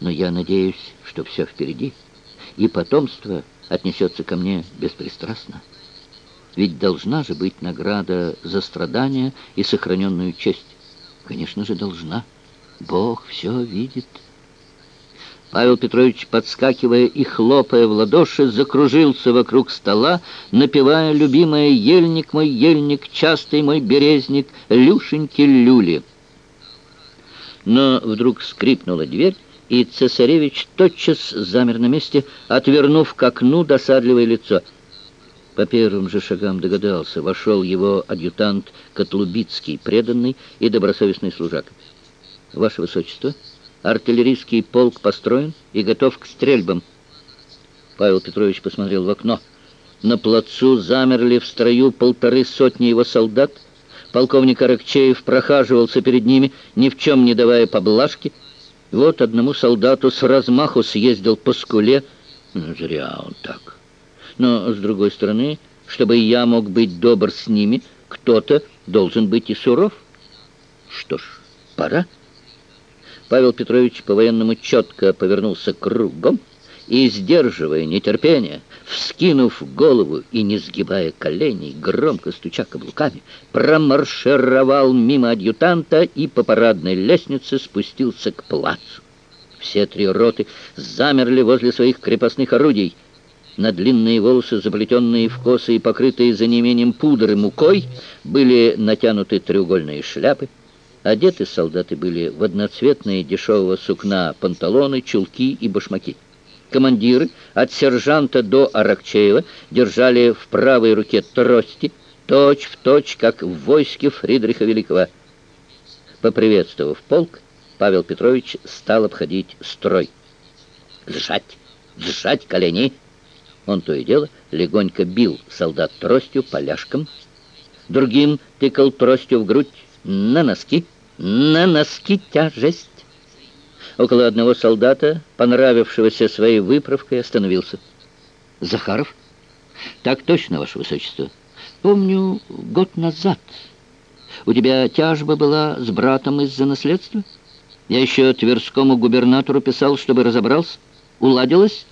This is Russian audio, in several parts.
Но я надеюсь, что все впереди, и потомство отнесется ко мне беспристрастно. Ведь должна же быть награда за страдания и сохраненную честь. Конечно же, должна. Бог все видит. Павел Петрович, подскакивая и хлопая в ладоши, закружился вокруг стола, напевая любимое «Ельник мой, ельник, частый мой березник, люшеньки люли». Но вдруг скрипнула дверь, и цесаревич тотчас замер на месте, отвернув к окну досадливое лицо. По первым же шагам догадался, вошел его адъютант Котлубицкий, преданный и добросовестный служак. «Ваше Высочество!» Артиллерийский полк построен и готов к стрельбам. Павел Петрович посмотрел в окно. На плацу замерли в строю полторы сотни его солдат. Полковник Аракчеев прохаживался перед ними, ни в чем не давая поблажки. Вот одному солдату с размаху съездил по скуле. Ну, зря он так. Но, с другой стороны, чтобы я мог быть добр с ними, кто-то должен быть и суров. Что ж, пора. Павел Петрович по-военному четко повернулся кругом и, сдерживая нетерпение, вскинув голову и не сгибая коленей, громко стуча каблуками, промаршировал мимо адъютанта и по парадной лестнице спустился к плацу. Все три роты замерли возле своих крепостных орудий. На длинные волосы, заплетенные в косы и покрытые за неимением пудры мукой, были натянуты треугольные шляпы. Одеты солдаты были в одноцветные дешевого сукна панталоны, чулки и башмаки. Командиры от сержанта до Аракчеева держали в правой руке трости, точь в точь, как в войске Фридриха Великого. Поприветствовав полк, Павел Петрович стал обходить строй. «Сжать! Сжать колени!» Он то и дело легонько бил солдат тростью поляшком, другим тыкал тростью в грудь, на носки, на носки тяжесть. Около одного солдата, понравившегося своей выправкой, остановился. Захаров? Так точно, Ваше Высочество. Помню, год назад. У тебя тяжба была с братом из-за наследства? Я еще Тверскому губернатору писал, чтобы разобрался. Уладилось?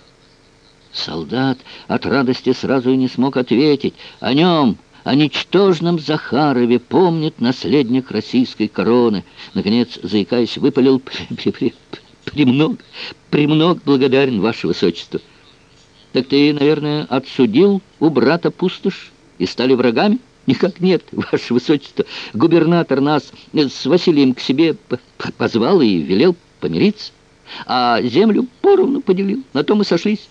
Солдат от радости сразу и не смог ответить. О нем о ничтожном Захарове помнит наследник российской короны. Наконец, заикаясь, выпалил «Премног, премног благодарен, ваше высочество». «Так ты, наверное, отсудил у брата пустошь и стали врагами?» «Никак нет, ваше высочество. Губернатор нас с Василием к себе позвал и велел помириться, а землю поровну поделил, на том и сошлись.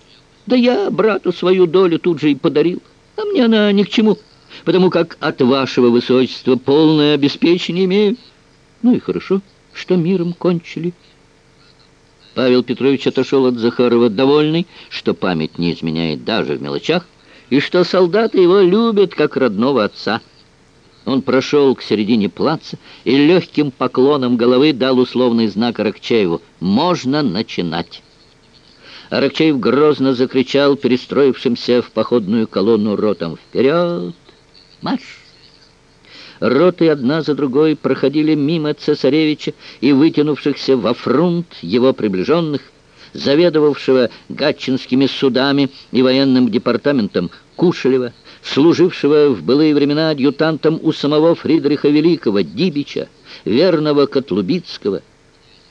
Да я брату свою долю тут же и подарил, а мне она ни к чему» потому как от вашего высочества полное обеспечение имею. Ну и хорошо, что миром кончили. Павел Петрович отошел от Захарова довольный, что память не изменяет даже в мелочах, и что солдаты его любят, как родного отца. Он прошел к середине плаца и легким поклоном головы дал условный знак Аракчееву «Можно начинать». Аракчеев грозно закричал перестроившимся в походную колонну ротом «Вперед!» Марш! Роты одна за другой проходили мимо цесаревича и вытянувшихся во фрунт его приближенных, заведовавшего гатчинскими судами и военным департаментом Кушелева, служившего в былые времена адъютантом у самого Фридриха Великого, Дибича, верного Котлубицкого.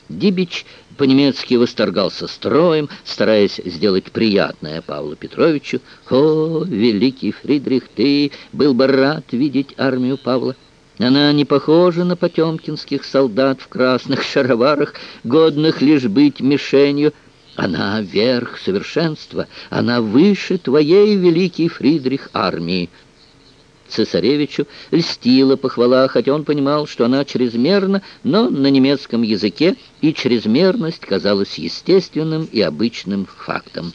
Дибич по-немецки восторгался строем, стараясь сделать приятное Павлу Петровичу. «О, великий Фридрих, ты был бы рад видеть армию Павла!» Она не похожа на потемкинских солдат в красных шароварах, годных лишь быть мишенью. Она верх совершенства, она выше твоей, великий Фридрих, армии. Цесаревичу льстила похвала, хотя он понимал, что она чрезмерна, но на немецком языке и чрезмерность казалась естественным и обычным фактом.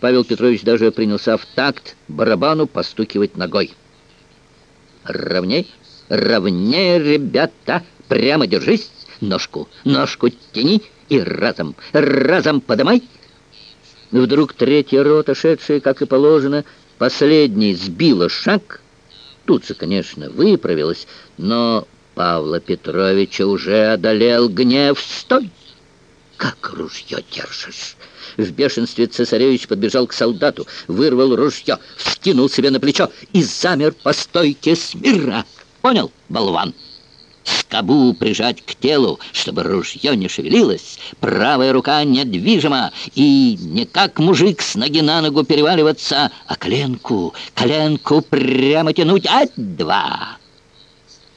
Павел Петрович даже принялся в такт барабану постукивать ногой. «Ровней, ровнее, ребята, прямо держись, ножку, ножку тяни и разом, разом подымай!» Вдруг третья рота, шедшая, как и положено, последний сбила шаг — Тут же, конечно, выправилась, но Павла Петровича уже одолел гнев. «Стой! как ружье держишь?» В бешенстве цесаревич подбежал к солдату, вырвал ружье, вскинул себе на плечо и замер по стойке смирно. «Понял, болван?» Скобу прижать к телу, чтобы ружье не шевелилось, правая рука недвижима, и не как мужик с ноги на ногу переваливаться, а коленку, коленку прямо тянуть, а два.